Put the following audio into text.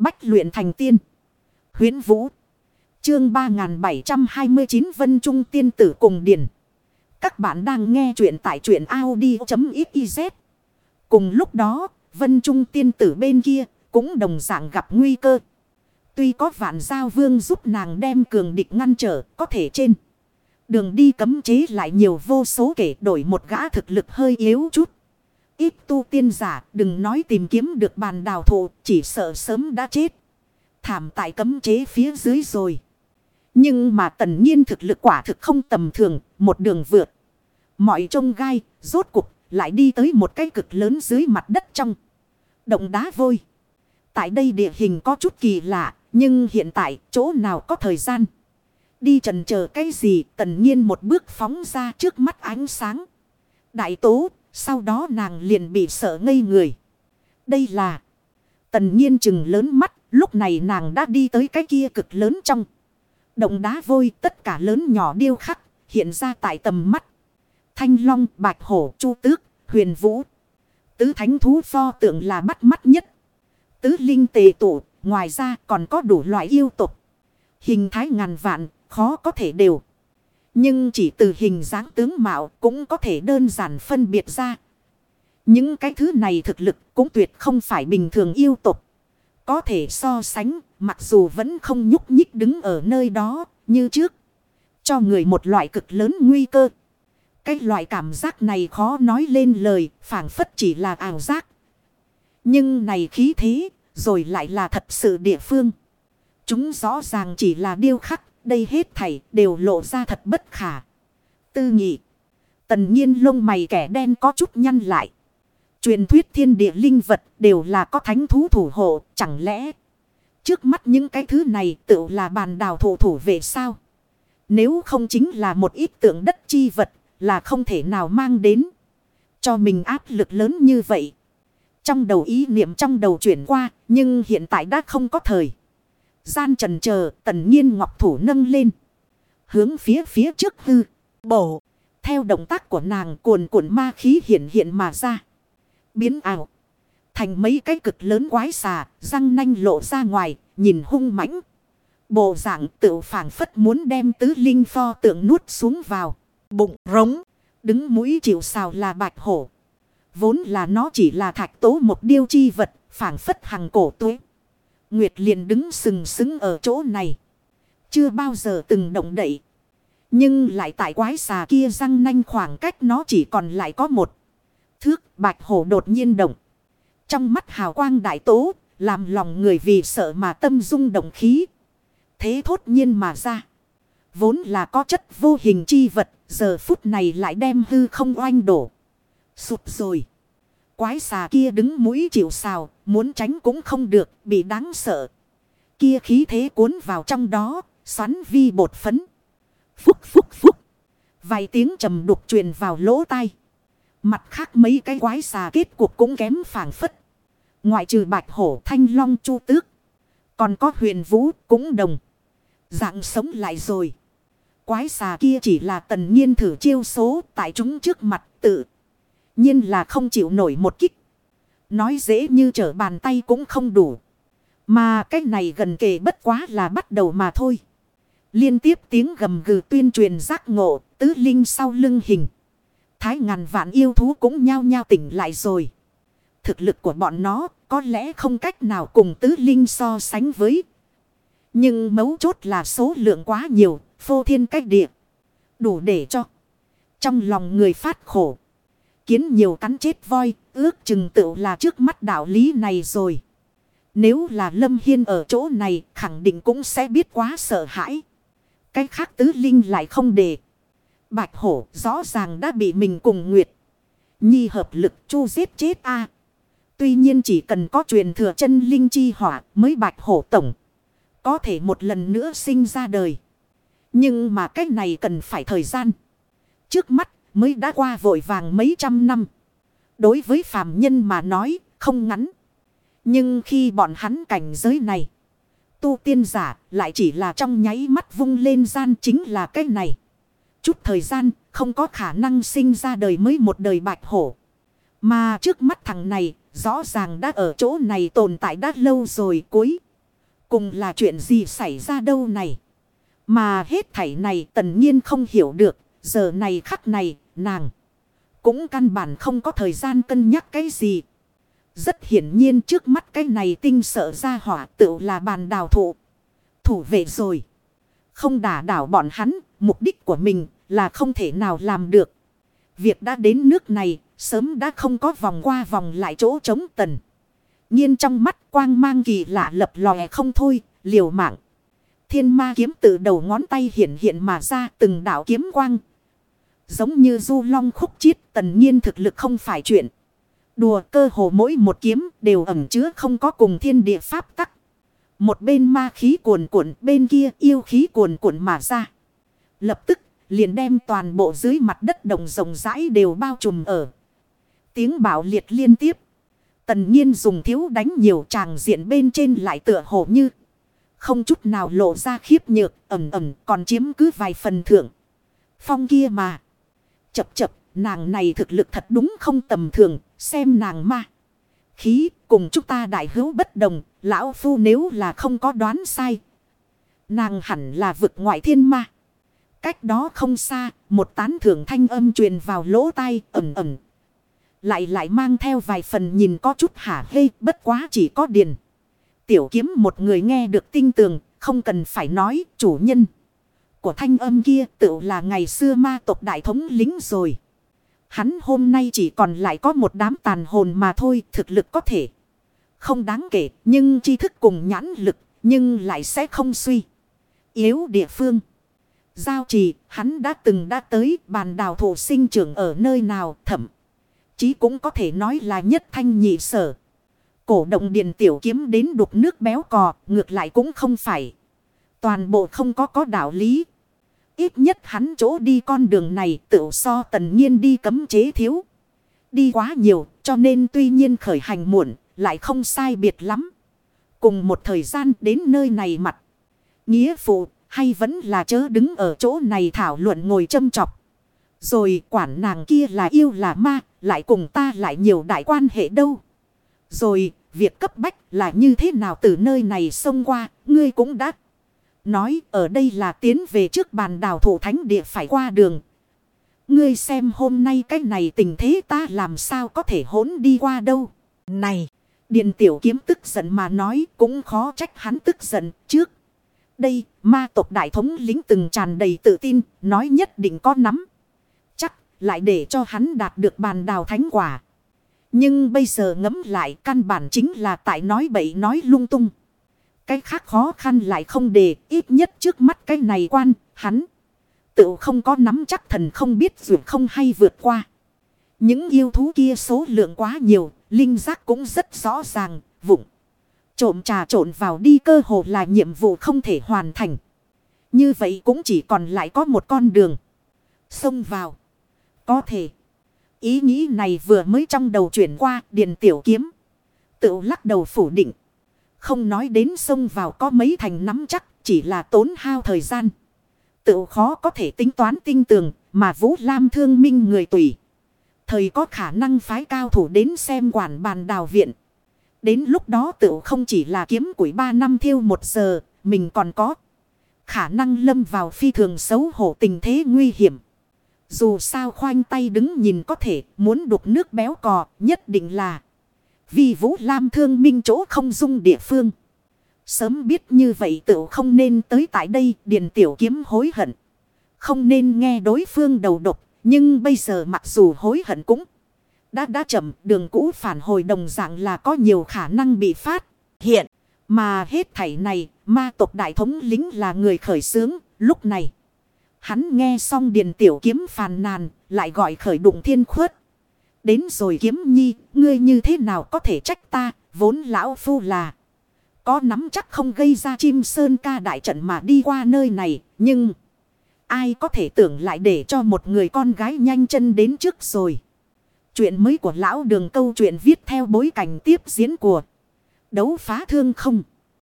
Bách luyện thành tiên. huyễn Vũ. Chương 3729 Vân Trung tiên tử cùng điển. Các bạn đang nghe truyện tại truyện Audi.xyz. Cùng lúc đó, Vân Trung tiên tử bên kia cũng đồng dạng gặp nguy cơ. Tuy có vạn giao vương giúp nàng đem cường địch ngăn trở có thể trên. Đường đi cấm chế lại nhiều vô số kể đổi một gã thực lực hơi yếu chút. Ít tu tiên giả đừng nói tìm kiếm được bàn đào thụ chỉ sợ sớm đã chết. Thảm tại cấm chế phía dưới rồi. Nhưng mà tần nhiên thực lực quả thực không tầm thường, một đường vượt. Mọi trông gai, rốt cục, lại đi tới một cái cực lớn dưới mặt đất trong. Động đá vôi. Tại đây địa hình có chút kỳ lạ, nhưng hiện tại chỗ nào có thời gian. Đi trần chờ cái gì tần nhiên một bước phóng ra trước mắt ánh sáng. Đại tố, sau đó nàng liền bị sợ ngây người. Đây là tần nhiên chừng lớn mắt, lúc này nàng đã đi tới cái kia cực lớn trong. Động đá vôi tất cả lớn nhỏ điêu khắc, hiện ra tại tầm mắt. Thanh long, bạch hổ, chu tước, huyền vũ. Tứ thánh thú pho tượng là bắt mắt nhất. Tứ linh tề tụ, ngoài ra còn có đủ loại yêu tục. Hình thái ngàn vạn, khó có thể đều. Nhưng chỉ từ hình dáng tướng mạo cũng có thể đơn giản phân biệt ra. Những cái thứ này thực lực cũng tuyệt không phải bình thường yêu tục. Có thể so sánh, mặc dù vẫn không nhúc nhích đứng ở nơi đó, như trước. Cho người một loại cực lớn nguy cơ. Cái loại cảm giác này khó nói lên lời, phảng phất chỉ là ảo giác. Nhưng này khí thế, rồi lại là thật sự địa phương. Chúng rõ ràng chỉ là điêu khắc, đây hết thảy đều lộ ra thật bất khả. Tư nghị. Tần nhiên lông mày kẻ đen có chút nhăn lại. Truyền thuyết thiên địa linh vật đều là có thánh thú thủ hộ, chẳng lẽ trước mắt những cái thứ này tự là bàn đào thủ thủ về sao? Nếu không chính là một ít tượng đất chi vật là không thể nào mang đến cho mình áp lực lớn như vậy. Trong đầu ý niệm trong đầu chuyển qua, nhưng hiện tại đã không có thời. Gian trần chờ tần nhiên ngọc thủ nâng lên. Hướng phía phía trước hư, bổ. Theo động tác của nàng cuồn cuộn ma khí hiện hiện mà ra. Biến ảo. Thành mấy cái cực lớn quái xà, răng nanh lộ ra ngoài, nhìn hung mãnh. Bộ dạng tự phản phất muốn đem tứ linh pho tượng nuốt xuống vào. Bụng rống, đứng mũi chịu xào là bạch hổ. Vốn là nó chỉ là thạch tố một điêu chi vật, phản phất hằng cổ tuế. Nguyệt liền đứng sừng sững ở chỗ này. Chưa bao giờ từng động đậy. Nhưng lại tại quái xà kia răng nanh khoảng cách nó chỉ còn lại có một. Thước bạch hổ đột nhiên động. Trong mắt hào quang đại tố, làm lòng người vì sợ mà tâm dung động khí. Thế thốt nhiên mà ra. Vốn là có chất vô hình chi vật, giờ phút này lại đem hư không oanh đổ. Sụp rồi. Quái xà kia đứng mũi chịu xào, muốn tránh cũng không được, bị đáng sợ. Kia khí thế cuốn vào trong đó, xoắn vi bột phấn. Phúc phúc phúc. Vài tiếng trầm đục truyền vào lỗ tai. Mặt khác mấy cái quái xà kết cuộc cũng kém phản phất. Ngoại trừ bạch hổ thanh long chu tước. Còn có huyền vũ cũng đồng. Dạng sống lại rồi. Quái xà kia chỉ là tần nhiên thử chiêu số tại chúng trước mặt tự nhiên là không chịu nổi một kích. Nói dễ như trở bàn tay cũng không đủ. Mà cái này gần kề bất quá là bắt đầu mà thôi. Liên tiếp tiếng gầm gừ tuyên truyền giác ngộ, tứ linh sau lưng hình. Thái ngàn vạn yêu thú cũng nhao nhao tỉnh lại rồi. Thực lực của bọn nó có lẽ không cách nào cùng tứ linh so sánh với. Nhưng mấu chốt là số lượng quá nhiều, phô thiên cách địa. Đủ để cho. Trong lòng người phát khổ kiến nhiều cắn chết voi, ước chừng tự là trước mắt đạo lý này rồi. Nếu là Lâm Hiên ở chỗ này, khẳng định cũng sẽ biết quá sợ hãi. Cái khác tứ linh lại không để. Bạch hổ rõ ràng đã bị mình cùng Nguyệt. Nhi hợp lực chu giết chết a Tuy nhiên chỉ cần có truyền thừa chân linh chi hỏa mới bạch hổ tổng. Có thể một lần nữa sinh ra đời. Nhưng mà cái này cần phải thời gian. Trước mắt mới đã qua vội vàng mấy trăm năm. Đối với phàm nhân mà nói, không ngắn. Nhưng khi bọn hắn cảnh giới này, tu tiên giả lại chỉ là trong nháy mắt vung lên gian chính là cái này. Chút thời gian, không có khả năng sinh ra đời mới một đời bạch hổ. Mà trước mắt thằng này, rõ ràng đã ở chỗ này tồn tại đã lâu rồi cuối. Cùng là chuyện gì xảy ra đâu này? Mà hết thảy này tần nhiên không hiểu được. Giờ này khắc này, nàng. Cũng căn bản không có thời gian cân nhắc cái gì. Rất hiển nhiên trước mắt cái này tinh sợ ra hỏa tự là bàn đào thụ. Thủ vệ rồi. Không đả đảo bọn hắn, mục đích của mình là không thể nào làm được. Việc đã đến nước này, sớm đã không có vòng qua vòng lại chỗ trống tần. nhiên trong mắt quang mang kỳ lạ lập lòe không thôi, liều mạng. Thiên ma kiếm từ đầu ngón tay hiện hiện mà ra từng đảo kiếm quang. Giống như du long khúc chiết, tần nhiên thực lực không phải chuyện. Đùa cơ hồ mỗi một kiếm đều ẩm chứa không có cùng thiên địa pháp tắc. Một bên ma khí cuồn cuộn, bên kia yêu khí cuồn cuộn mà ra. Lập tức, liền đem toàn bộ dưới mặt đất đồng rồng rãi đều bao trùm ở. Tiếng bảo liệt liên tiếp. Tần nhiên dùng thiếu đánh nhiều tràng diện bên trên lại tựa hồ như. Không chút nào lộ ra khiếp nhược ẩm ẩm còn chiếm cứ vài phần thượng. Phong kia mà. Chập chập nàng này thực lực thật đúng không tầm thường xem nàng ma. Khí cùng chúng ta đại hữu bất đồng lão phu nếu là không có đoán sai. Nàng hẳn là vực ngoại thiên ma. Cách đó không xa, một tán thưởng thanh âm truyền vào lỗ tai ẩm ẩm. Lại lại mang theo vài phần nhìn có chút hả hê bất quá chỉ có điền. Tiểu kiếm một người nghe được tinh tường, không cần phải nói chủ nhân. Của thanh âm kia tự là ngày xưa ma tộc đại thống lính rồi. Hắn hôm nay chỉ còn lại có một đám tàn hồn mà thôi thực lực có thể. Không đáng kể nhưng tri thức cùng nhãn lực nhưng lại sẽ không suy. Yếu địa phương. Giao trì, hắn đã từng đã tới bàn đào thổ sinh trưởng ở nơi nào thậm. Chí cũng có thể nói là nhất thanh nhị sở. Cổ động điện tiểu kiếm đến đục nước béo cò, ngược lại cũng không phải. Toàn bộ không có có đạo lý. Ít nhất hắn chỗ đi con đường này tự so tần nhiên đi cấm chế thiếu. Đi quá nhiều, cho nên tuy nhiên khởi hành muộn, lại không sai biệt lắm. Cùng một thời gian đến nơi này mặt. Nghĩa phụ hay vẫn là chớ đứng ở chỗ này thảo luận ngồi châm chọc. Rồi quản nàng kia là yêu là ma, lại cùng ta lại nhiều đại quan hệ đâu. Rồi, việc cấp bách là như thế nào từ nơi này xông qua, ngươi cũng đã nói ở đây là tiến về trước bàn đào thủ thánh địa phải qua đường. Ngươi xem hôm nay cái này tình thế ta làm sao có thể hỗn đi qua đâu. Này, điện tiểu kiếm tức giận mà nói cũng khó trách hắn tức giận trước đây, ma tộc đại thống lính từng tràn đầy tự tin, nói nhất định có nắm. Chắc, lại để cho hắn đạt được bàn đào thánh quả. Nhưng bây giờ ngấm lại căn bản chính là tại nói bậy nói lung tung. Cái khác khó khăn lại không để, ít nhất trước mắt cái này quan, hắn. Tự không có nắm chắc thần không biết dù không hay vượt qua. Những yêu thú kia số lượng quá nhiều, linh giác cũng rất rõ ràng, vụng. Trộm trà trộn vào đi cơ hồ là nhiệm vụ không thể hoàn thành. Như vậy cũng chỉ còn lại có một con đường. Xông vào. Có thể. Ý nghĩ này vừa mới trong đầu chuyển qua điền tiểu kiếm. Tự lắc đầu phủ định. Không nói đến xông vào có mấy thành nắm chắc chỉ là tốn hao thời gian. Tự khó có thể tính toán tinh tường mà Vũ Lam thương minh người tùy. Thời có khả năng phái cao thủ đến xem quản bàn đào viện. Đến lúc đó tự không chỉ là kiếm quỷ ba năm thiêu một giờ, mình còn có khả năng lâm vào phi thường xấu hổ tình thế nguy hiểm. Dù sao khoanh tay đứng nhìn có thể muốn đục nước béo cò nhất định là vì Vũ Lam thương minh chỗ không dung địa phương. Sớm biết như vậy tự không nên tới tại đây, điền tiểu kiếm hối hận. Không nên nghe đối phương đầu độc, nhưng bây giờ mặc dù hối hận cũng đã đã chậm, đường cũ phản hồi đồng dạng là có nhiều khả năng bị phát hiện. Mà hết thảy này, ma tộc đại thống lính là người khởi xướng, lúc này. Hắn nghe xong điền tiểu kiếm phàn nàn, lại gọi khởi đụng thiên khuất. Đến rồi kiếm nhi, ngươi như thế nào có thể trách ta, vốn lão phu là. Có nắm chắc không gây ra chim sơn ca đại trận mà đi qua nơi này, nhưng... Ai có thể tưởng lại để cho một người con gái nhanh chân đến trước rồi. Chuyện mới của lão đường câu chuyện viết theo bối cảnh tiếp diễn của đấu phá thương không.